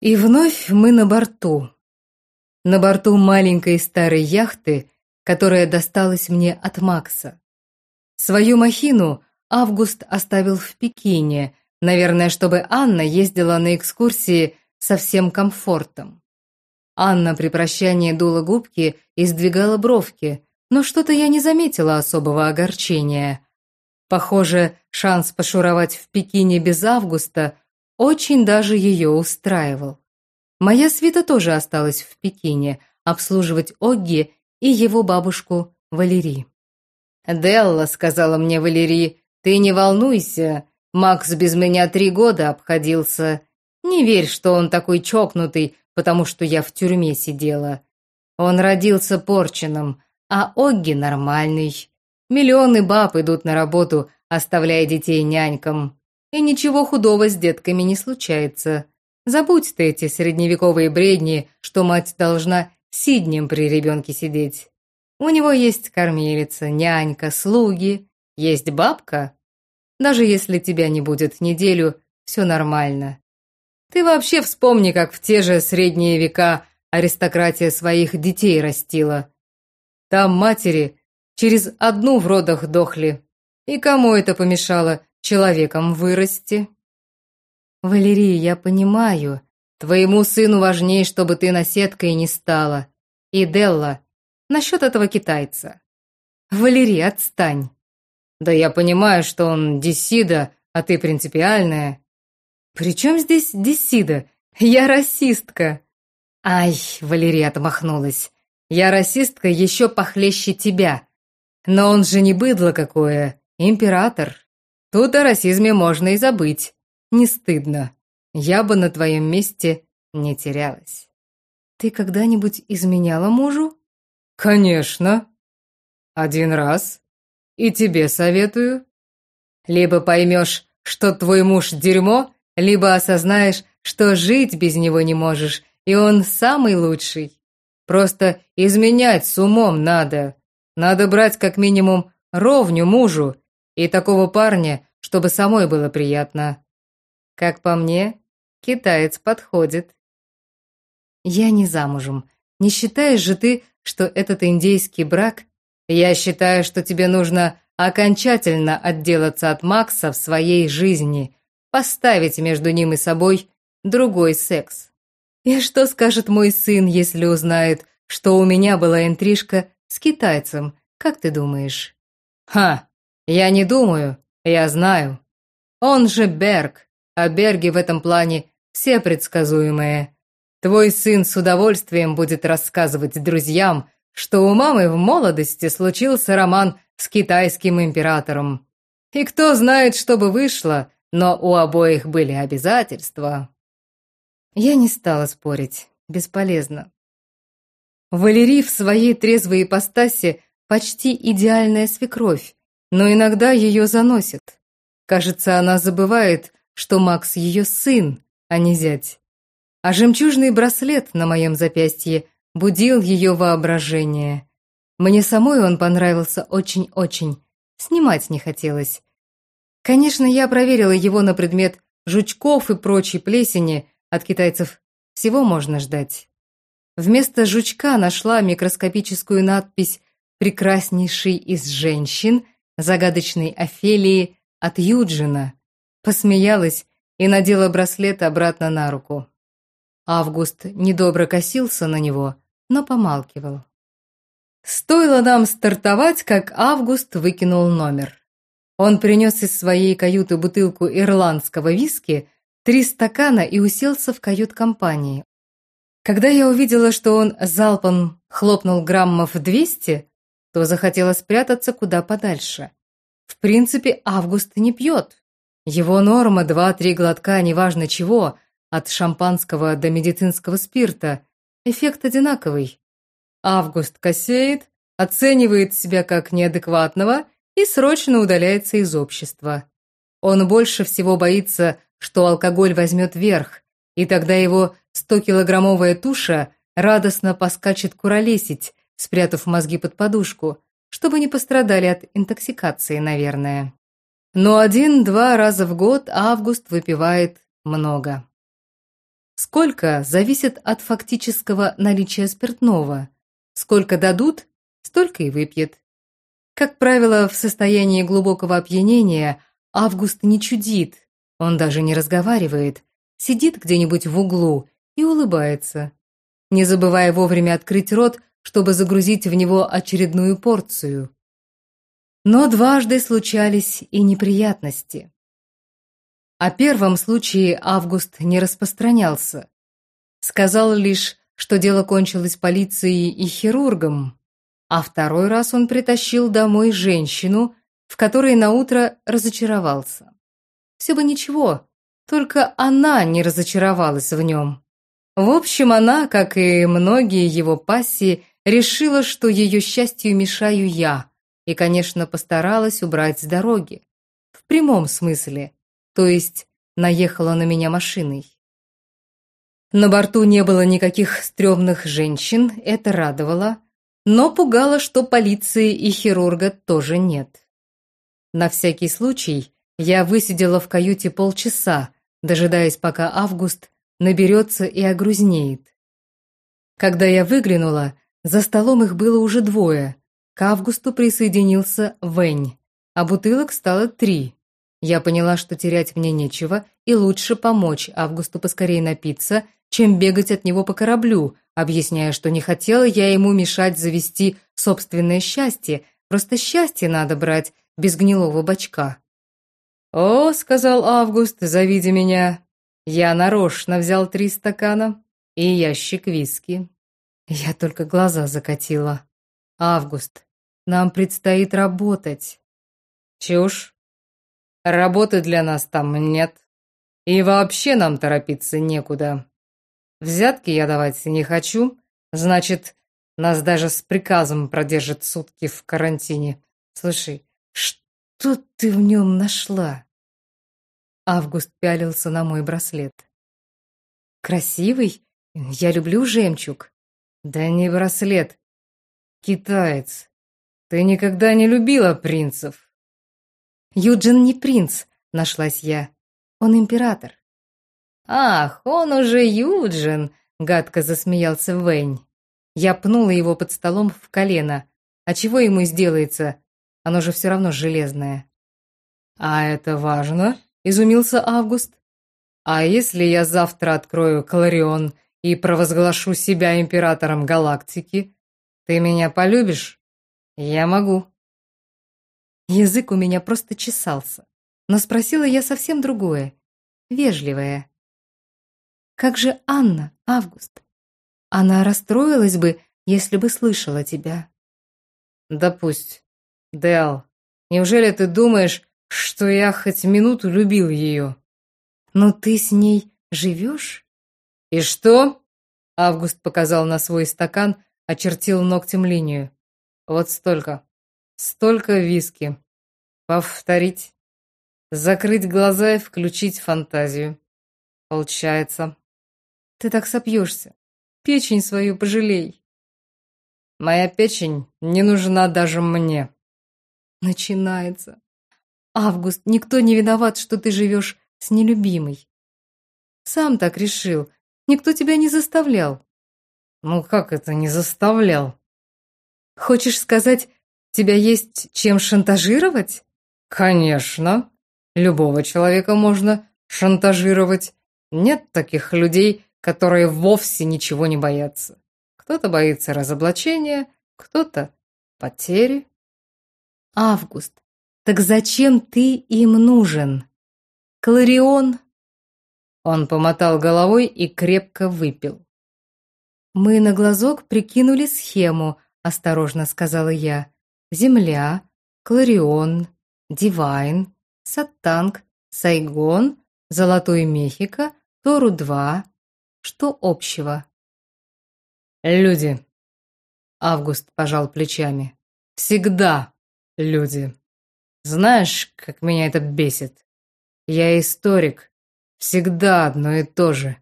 И вновь мы на борту. На борту маленькой старой яхты, которая досталась мне от Макса. Свою махину Август оставил в Пекине, наверное, чтобы Анна ездила на экскурсии со всем комфортом. Анна при прощании дула губки и сдвигала бровки, но что-то я не заметила особого огорчения. Похоже, шанс пошуровать в Пекине без Августа очень даже ее устраивал. Моя свита тоже осталась в Пекине обслуживать Огги и его бабушку Валерий. «Делла», — сказала мне Валерий, — «ты не волнуйся, Макс без меня три года обходился. Не верь, что он такой чокнутый, потому что я в тюрьме сидела. Он родился порченым, а Огги нормальный. Миллионы баб идут на работу, оставляя детей нянькам. И ничего худого с детками не случается. Забудь ты эти средневековые бредни, что мать должна сиднем при ребенке сидеть. У него есть кормилица, нянька, слуги, есть бабка. Даже если тебя не будет неделю, все нормально. Ты вообще вспомни, как в те же средние века аристократия своих детей растила. Там матери через одну в родах дохли. И кому это помешало человеком вырасти. Валерия, я понимаю. Твоему сыну важнее, чтобы ты наседкой не стала. И Делла, насчет этого китайца. Валерий, отстань. Да я понимаю, что он Десида, а ты принципиальная. При чем здесь Десида? Я расистка. Ай, Валерия отмахнулась. Я расистка еще похлеще тебя. Но он же не быдло какое, император. Тут о расизме можно и забыть. Не стыдно. Я бы на твоем месте не терялась. Ты когда-нибудь изменяла мужу? Конечно. Один раз. И тебе советую. Либо поймешь, что твой муж дерьмо, либо осознаешь, что жить без него не можешь, и он самый лучший. Просто изменять с умом надо. Надо брать как минимум ровню мужу и такого парня, чтобы самой было приятно. Как по мне, китаец подходит. Я не замужем. Не считаешь же ты, что этот индейский брак... Я считаю, что тебе нужно окончательно отделаться от Макса в своей жизни, поставить между ним и собой другой секс. И что скажет мой сын, если узнает, что у меня была интрижка с китайцем, как ты думаешь? Ха, я не думаю, я знаю. Он же Берг, а Берги в этом плане все предсказуемые. Твой сын с удовольствием будет рассказывать друзьям, что у мамы в молодости случился роман с китайским императором. И кто знает, что бы вышло, но у обоих были обязательства. Я не стала спорить, бесполезно. Валерий в своей трезвой ипостаси почти идеальная свекровь, но иногда ее заносит. Кажется, она забывает, что Макс ее сын, а не зять. А жемчужный браслет на моем запястье будил ее воображение. Мне самой он понравился очень-очень. Снимать не хотелось. Конечно, я проверила его на предмет жучков и прочей плесени, от китайцев всего можно ждать. Вместо жучка нашла микроскопическую надпись «Прекраснейший из женщин» загадочной Офелии от Юджина, посмеялась и надела браслет обратно на руку. Август недобро косился на него, но помалкивал. Стоило нам стартовать, как Август выкинул номер. Он принес из своей каюты бутылку ирландского виски, три стакана и уселся в кают-компании. Когда я увидела, что он залпом хлопнул граммов двести, то захотела спрятаться куда подальше. В принципе, Август не пьет. Его норма два-три глотка, неважно чего, от шампанского до медицинского спирта. Эффект одинаковый. Август косеет, оценивает себя как неадекватного и срочно удаляется из общества. Он больше всего боится, что алкоголь возьмет верх, и тогда его 100-килограммовая туша радостно поскачет куролесить, спрятав мозги под подушку, чтобы не пострадали от интоксикации, наверное. Но один-два раза в год Август выпивает много. Сколько зависит от фактического наличия спиртного. Сколько дадут, столько и выпьет. Как правило, в состоянии глубокого опьянения Август не чудит, он даже не разговаривает, сидит где-нибудь в углу и улыбается, не забывая вовремя открыть рот, чтобы загрузить в него очередную порцию. Но дважды случались и неприятности. О первом случае Август не распространялся. Сказал лишь, что дело кончилось полицией и хирургом, а второй раз он притащил домой женщину, в которой наутро разочаровался. Все бы ничего, только она не разочаровалась в нем. В общем, она, как и многие его пассии, решила, что ее счастью мешаю я, и, конечно, постаралась убрать с дороги. В прямом смысле, то есть наехала на меня машиной. На борту не было никаких стрёмных женщин, это радовало, но пугало, что полиции и хирурга тоже нет. На всякий случай я высидела в каюте полчаса, дожидаясь, пока Август наберется и огрузнеет. Когда я выглянула, за столом их было уже двое. К Августу присоединился Вэнь, а бутылок стало три. Я поняла, что терять мне нечего, и лучше помочь Августу поскорее напиться, чем бегать от него по кораблю, объясняя, что не хотела я ему мешать завести собственное счастье, просто счастье надо брать без гнилого бачка. «О», — сказал Август, завидя меня, — «я нарочно взял три стакана и ящик виски». Я только глаза закатила. «Август, нам предстоит работать». «Чушь. Работы для нас там нет. И вообще нам торопиться некуда. Взятки я давать не хочу, значит, нас даже с приказом продержат сутки в карантине. Слушай, что ты в нем нашла?» Август пялился на мой браслет. «Красивый? Я люблю жемчуг». «Да не браслет. Китаец. Ты никогда не любила принцев». «Юджин не принц», — нашлась я. «Он император». «Ах, он уже Юджин!» — гадко засмеялся Вэнь. Я пнула его под столом в колено. А чего ему сделается? Оно же все равно железное. «А это важно?» – изумился Август. «А если я завтра открою Кларион и провозглашу себя императором галактики, ты меня полюбишь? Я могу». Язык у меня просто чесался, но спросила я совсем другое, вежливое. «Как же Анна, Август? Она расстроилась бы, если бы слышала тебя». «Да пусть. Дэл, неужели ты думаешь, что я хоть минуту любил ее?» «Но ты с ней живешь?» «И что?» Август показал на свой стакан, очертил ногтем линию. «Вот столько. Столько виски. Повторить. Закрыть глаза и включить фантазию. Получается. Ты так сопьешься. Печень свою пожалей. Моя печень не нужна даже мне. Начинается. Август, никто не виноват, что ты живешь с нелюбимой. Сам так решил. Никто тебя не заставлял. Ну как это не заставлял? Хочешь сказать, тебя есть чем шантажировать? Конечно. Любого человека можно шантажировать. Нет таких людей, которые вовсе ничего не боятся. Кто-то боится разоблачения, кто-то потери. Август, так зачем ты им нужен? Кларион? Он помотал головой и крепко выпил. Мы на глазок прикинули схему, осторожно сказала я. Земля, Кларион, Дивайн, Саттанг, Сайгон, Золотой Мехико, Тору-2. Что общего? Люди. Август пожал плечами. Всегда люди. Знаешь, как меня это бесит? Я историк. Всегда одно и то же.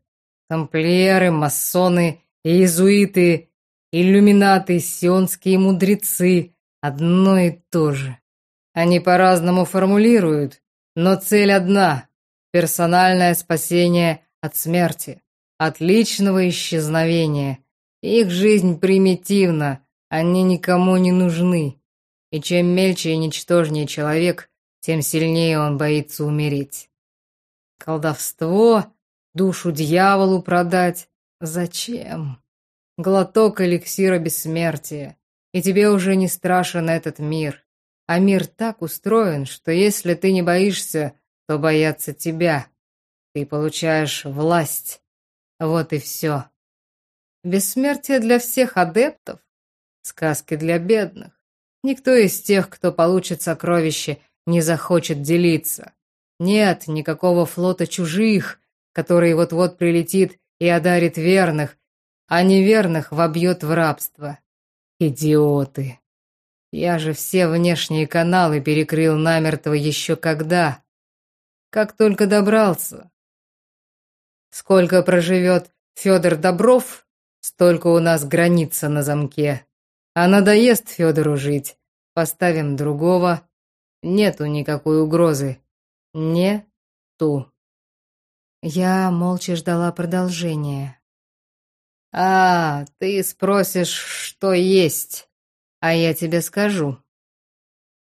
Тамплиеры, масоны, иезуиты, иллюминаты, сионские мудрецы. Одно и то же. Они по-разному формулируют, но цель одна – персональное спасение от смерти. отличного исчезновения. Их жизнь примитивна, они никому не нужны. И чем мельче и ничтожнее человек, тем сильнее он боится умереть. Колдовство, душу дьяволу продать. Зачем? Глоток эликсира бессмертия, и тебе уже не страшен этот мир. А мир так устроен, что если ты не боишься, то боятся тебя. Ты получаешь власть. Вот и все. Бессмертие для всех адептов, сказки для бедных. Никто из тех, кто получит сокровище, не захочет делиться. Нет никакого флота чужих, который вот-вот прилетит и одарит верных, а неверных вобьет в рабство. Идиоты. Я же все внешние каналы перекрыл намертво еще когда. Как только добрался. Сколько проживет Федор Добров, столько у нас граница на замке. А надоест Федору жить, поставим другого. Нету никакой угрозы. Не ту. Я молча ждала продолжения. «А, ты спросишь, что есть, а я тебе скажу.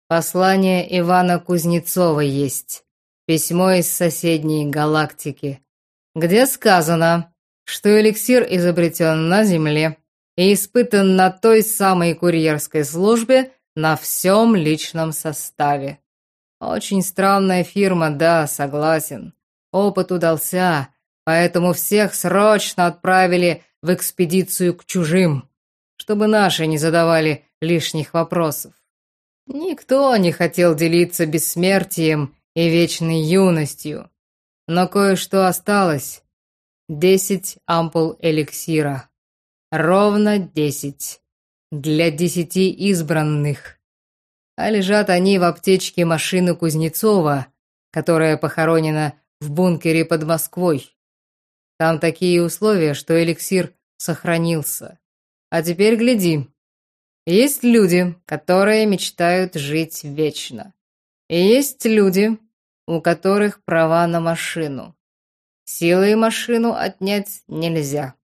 Послание Ивана Кузнецова есть, письмо из соседней галактики, где сказано, что эликсир изобретен на Земле и испытан на той самой курьерской службе на всем личном составе. Очень странная фирма, да, согласен. Опыт удался, поэтому всех срочно отправили в экспедицию к чужим, чтобы наши не задавали лишних вопросов. Никто не хотел делиться бессмертием и вечной юностью, но кое-что осталось. Десять ампул эликсира. Ровно десять. Для десяти избранных. А лежат они в аптечке машины Кузнецова, которая похоронена в бункере под Москвой. Там такие условия, что эликсир сохранился. А теперь гляди. Есть люди, которые мечтают жить вечно. И есть люди, у которых права на машину. Силой машину отнять нельзя.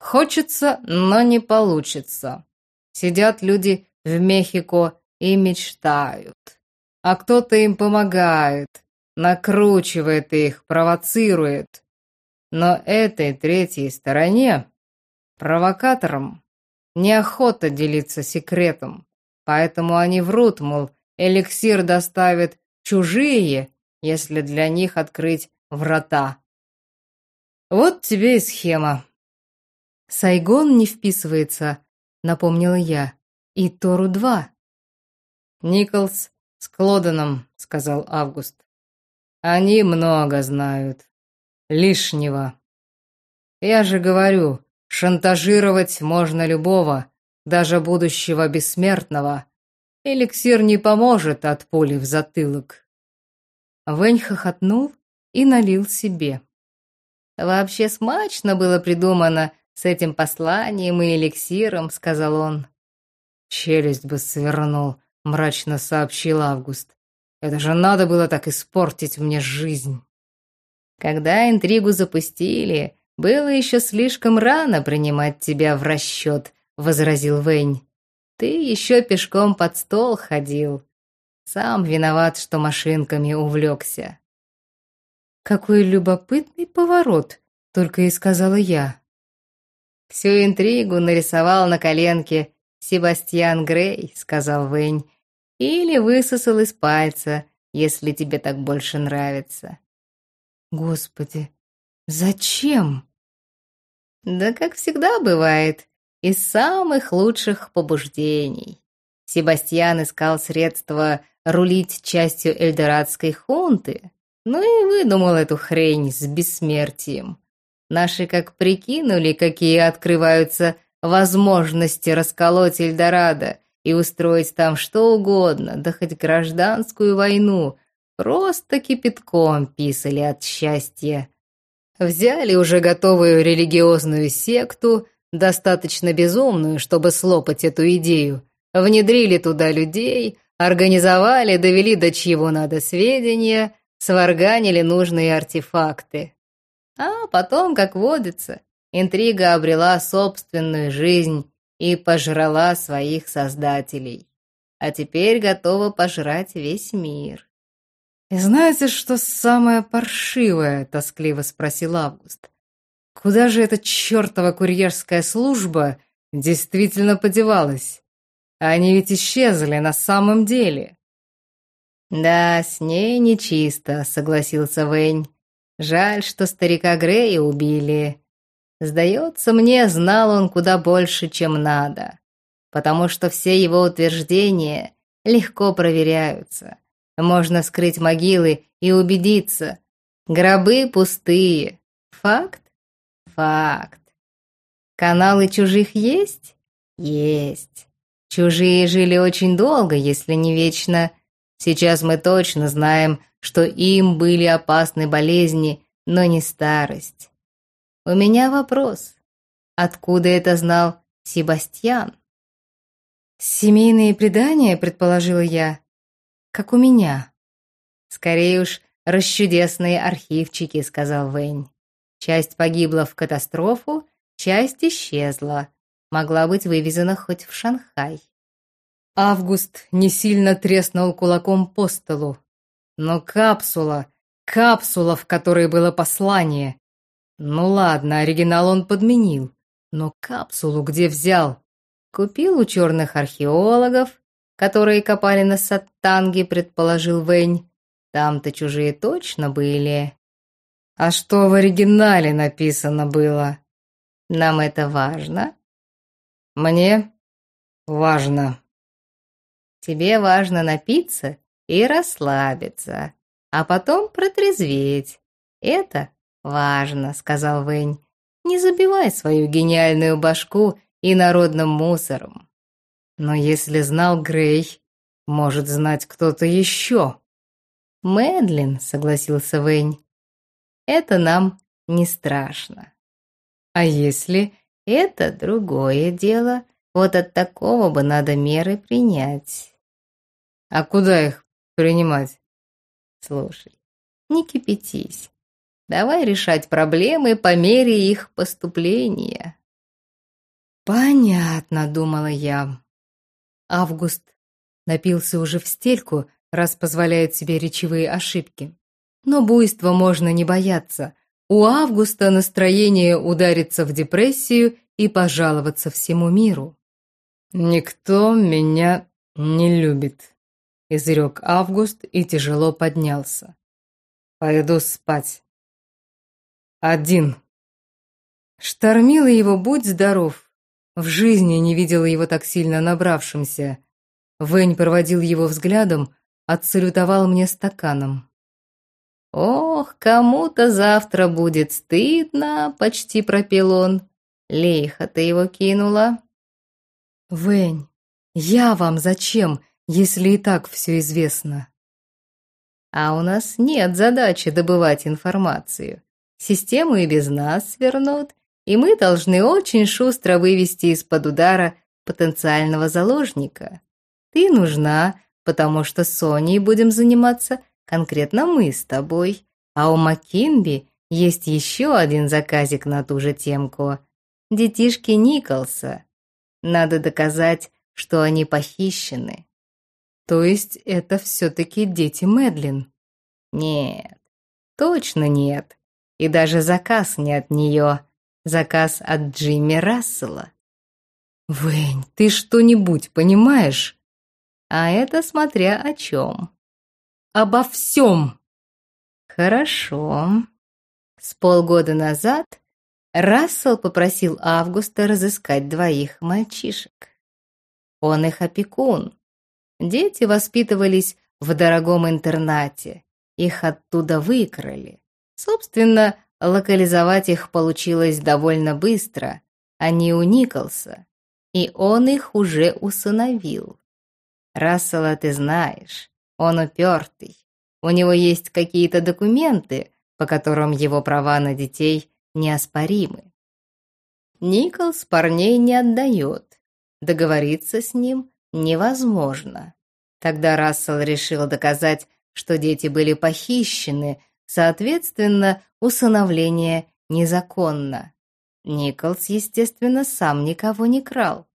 Хочется, но не получится. Сидят люди в Мехико и мечтают. А кто-то им помогает, накручивает их, провоцирует. Но этой третьей стороне, провокаторам, неохота делиться секретом, поэтому они врут, мол, эликсир доставят чужие, если для них открыть врата. Вот тебе и схема. Сайгон не вписывается, напомнила я, и Тору-2. Николс с Клоданом, сказал Август. Они много знают. Лишнего. Я же говорю, шантажировать можно любого, даже будущего бессмертного. Эликсир не поможет от пули в затылок. Вэнь хохотнул и налил себе. «Вообще смачно было придумано с этим посланием и эликсиром», — сказал он. «Челюсть бы свернул», — мрачно сообщил Август. Это же надо было так испортить мне жизнь. Когда интригу запустили, было еще слишком рано принимать тебя в расчет, возразил Вэнь. Ты еще пешком под стол ходил. Сам виноват, что машинками увлекся. Какой любопытный поворот, только и сказала я. Всю интригу нарисовал на коленке Себастьян Грей, сказал Вэнь или высосал из пальца, если тебе так больше нравится. Господи, зачем? Да как всегда бывает, из самых лучших побуждений. Себастьян искал средства рулить частью эльдорадской хунты, ну и выдумал эту хрень с бессмертием. Наши как прикинули, какие открываются возможности расколоть Эльдорадо и устроить там что угодно, да хоть гражданскую войну, просто кипятком писали от счастья. Взяли уже готовую религиозную секту, достаточно безумную, чтобы слопать эту идею, внедрили туда людей, организовали, довели до чего надо сведения, сварганили нужные артефакты. А потом, как водится, интрига обрела собственную жизнь и пожрала своих создателей. А теперь готова пожрать весь мир. «И знаете, что самое паршивое?» — тоскливо спросил Август. «Куда же эта чертова курьерская служба действительно подевалась? Они ведь исчезли на самом деле». «Да, с ней нечисто», — согласился Вэнь. «Жаль, что старика Грея убили. Сдается мне, знал он куда больше, чем надо, потому что все его утверждения легко проверяются. Можно скрыть могилы и убедиться. Гробы пустые. Факт? Факт. Каналы чужих есть? Есть. Чужие жили очень долго, если не вечно. Сейчас мы точно знаем, что им были опасны болезни, но не старость. У меня вопрос. Откуда это знал Себастьян? Семейные предания, предположила я, как у меня. Скорее уж, расчудесные архивчики, сказал Вэнь. Часть погибла в катастрофу, часть исчезла. Могла быть вывезена хоть в Шанхай. Август не сильно треснул кулаком по столу. Но капсула, капсула, в которой было послание, ну ладно, оригинал он подменил. Но капсулу где взял? Купил у черных археологов, которые копали на Саттанге, предположил Вэнь. Там-то чужие точно были. А что в оригинале написано было? Нам это важно? Мне важно. Тебе важно напиться и расслабиться, а потом протрезветь. Это «Важно», — сказал Вэнь. «Не забивай свою гениальную башку и народным мусором». «Но если знал Грей, может знать кто-то еще». «Мэдлин», — согласился Вэнь. «Это нам не страшно». «А если...» «Это другое дело. Вот от такого бы надо меры принять». «А куда их принимать?» «Слушай, не кипятись. Давай решать проблемы по мере их поступления. Понятно, думала я. Август напился уже в стельку, раз позволяет себе речевые ошибки. Но буйства можно не бояться. У Августа настроение ударится в депрессию и пожаловаться всему миру. «Никто меня не любит», — изрек Август и тяжело поднялся. «Пойду спать». Один. Штормила его «Будь здоров». В жизни не видела его так сильно набравшимся. Вэнь проводил его взглядом, отсалютовал мне стаканом. «Ох, кому-то завтра будет стыдно», — почти пропел он. «Лихо ты его кинула». «Вэнь, я вам зачем, если и так все известно?» «А у нас нет задачи добывать информацию. Систему и без нас свернут, и мы должны очень шустро вывести из-под удара потенциального заложника. Ты нужна, потому что с Соней будем заниматься конкретно мы с тобой, а у Маккинби есть еще один заказик на ту же темку. Детишки Николса. Надо доказать, что они похищены. То есть это все-таки дети Мэдлин? Нет, точно нет. И даже заказ не от нее. Заказ от Джимми Рассела. «Вэнь, ты что-нибудь понимаешь?» «А это смотря о чем». «Обо всем!» «Хорошо». С полгода назад Рассел попросил Августа разыскать двоих мальчишек. Он их опекун. Дети воспитывались в дорогом интернате. Их оттуда выкрали. Собственно, локализовать их получилось довольно быстро, они у Николса, и он их уже усыновил. Рассела ты знаешь, он упертый, у него есть какие-то документы, по которым его права на детей неоспоримы. Николс парней не отдает, договориться с ним невозможно. Тогда Рассел решил доказать, что дети были похищены Соответственно, усыновление незаконно. Николс, естественно, сам никого не крал,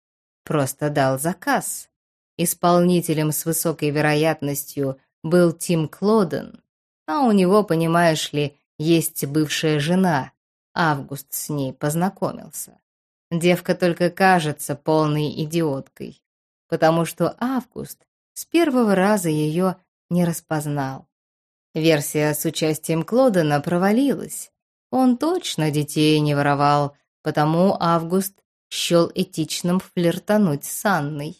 просто дал заказ. Исполнителем с высокой вероятностью был Тим Клоден, а у него, понимаешь ли, есть бывшая жена. Август с ней познакомился. Девка только кажется полной идиоткой, потому что Август с первого раза ее не распознал. Версия с участием Клодена провалилась. Он точно детей не воровал, потому Август счел этичным флиртануть с Анной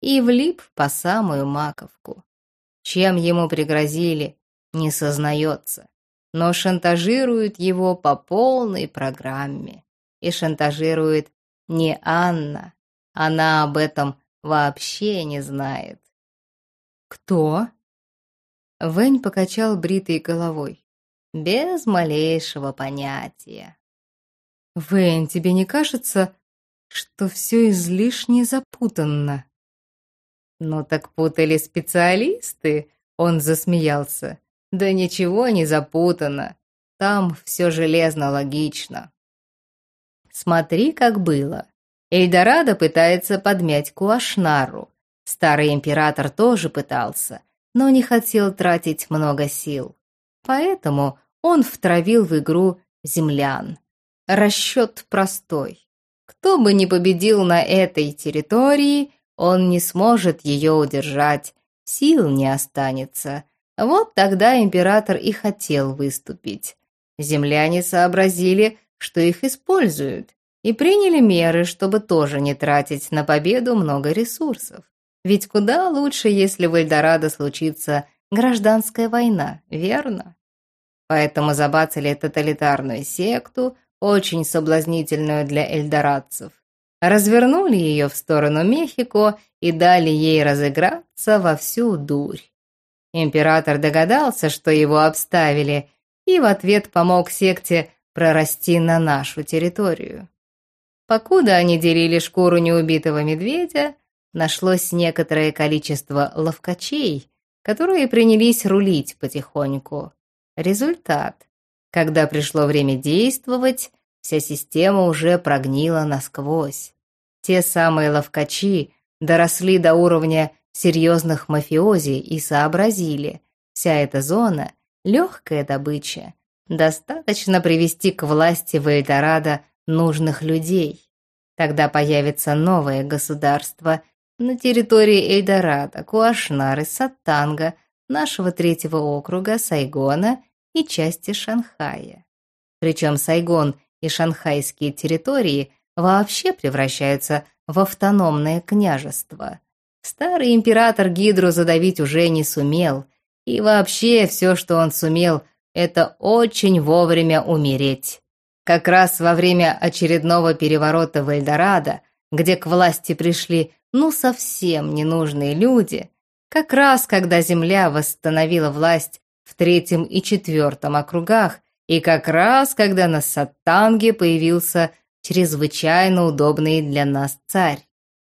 и влип по самую маковку. Чем ему пригрозили, не сознается, но шантажируют его по полной программе. И шантажирует не Анна, она об этом вообще не знает. «Кто?» Вэнь покачал бритой головой. «Без малейшего понятия». «Вэнь, тебе не кажется, что все излишне запутанно?» «Ну так путали специалисты», — он засмеялся. «Да ничего не запутано. Там все железно логично». Смотри, как было. Эльдорадо пытается подмять Куашнару. Старый император тоже пытался, но не хотел тратить много сил. Поэтому он втравил в игру землян. Расчет простой. Кто бы ни победил на этой территории, он не сможет ее удержать, сил не останется. Вот тогда император и хотел выступить. Земляне сообразили, что их используют, и приняли меры, чтобы тоже не тратить на победу много ресурсов. Ведь куда лучше, если в Эльдорадо случится гражданская война, верно? Поэтому забацали тоталитарную секту, очень соблазнительную для эльдорадцев развернули ее в сторону Мехико и дали ей разыграться во всю дурь. Император догадался, что его обставили, и в ответ помог секте прорасти на нашу территорию. Покуда они делили шкуру неубитого медведя, нашлось некоторое количество ловкачей, которые принялись рулить потихоньку. Результат. Когда пришло время действовать, Вся система уже прогнила насквозь. Те самые ловкачи доросли до уровня серьезных мафиози и сообразили, вся эта зона — легкая добыча. Достаточно привести к власти в Эльдорадо нужных людей. Тогда появится новое государство на территории Эльдорадо, Куашнары, Саттанга, нашего третьего округа, Сайгона и части Шанхая. Причем Сайгон и шанхайские территории вообще превращаются в автономное княжество. Старый император Гидру задавить уже не сумел, и вообще все, что он сумел, это очень вовремя умереть. Как раз во время очередного переворота в Эльдорадо, где к власти пришли ну совсем ненужные люди, как раз когда земля восстановила власть в третьем и четвертом округах, и как раз, когда на Саттанге появился чрезвычайно удобный для нас царь.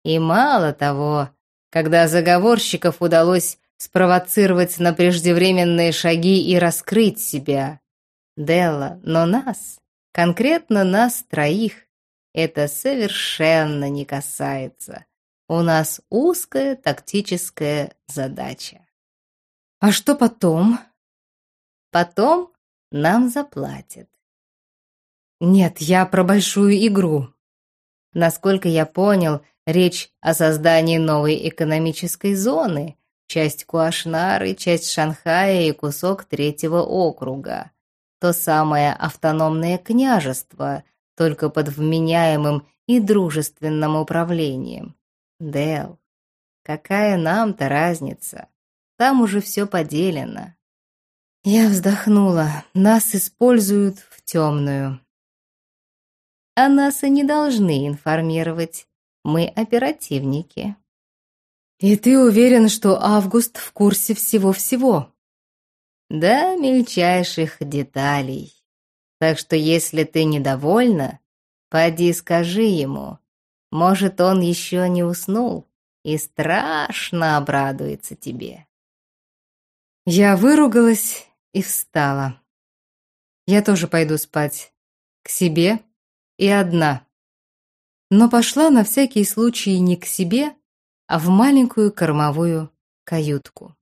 И мало того, когда заговорщиков удалось спровоцировать на преждевременные шаги и раскрыть себя. Делла, но нас, конкретно нас троих, это совершенно не касается. У нас узкая тактическая задача. А что потом? Потом нам заплатят. Нет, я про большую игру. Насколько я понял, речь о создании новой экономической зоны, часть Куашнары, часть Шанхая и кусок третьего округа. То самое автономное княжество, только под вменяемым и дружественным управлением. Дел, какая нам-то разница? Там уже все поделено. Я вздохнула. Нас используют в темную. А нас и не должны информировать. Мы оперативники. И ты уверен, что Август в курсе всего-всего? Да, мельчайших деталей. Так что если ты недовольна, поди скажи ему. Может, он еще не уснул и страшно обрадуется тебе. Я выругалась и встала. Я тоже пойду спать. К себе и одна. Но пошла на всякий случай не к себе, а в маленькую кормовую каютку.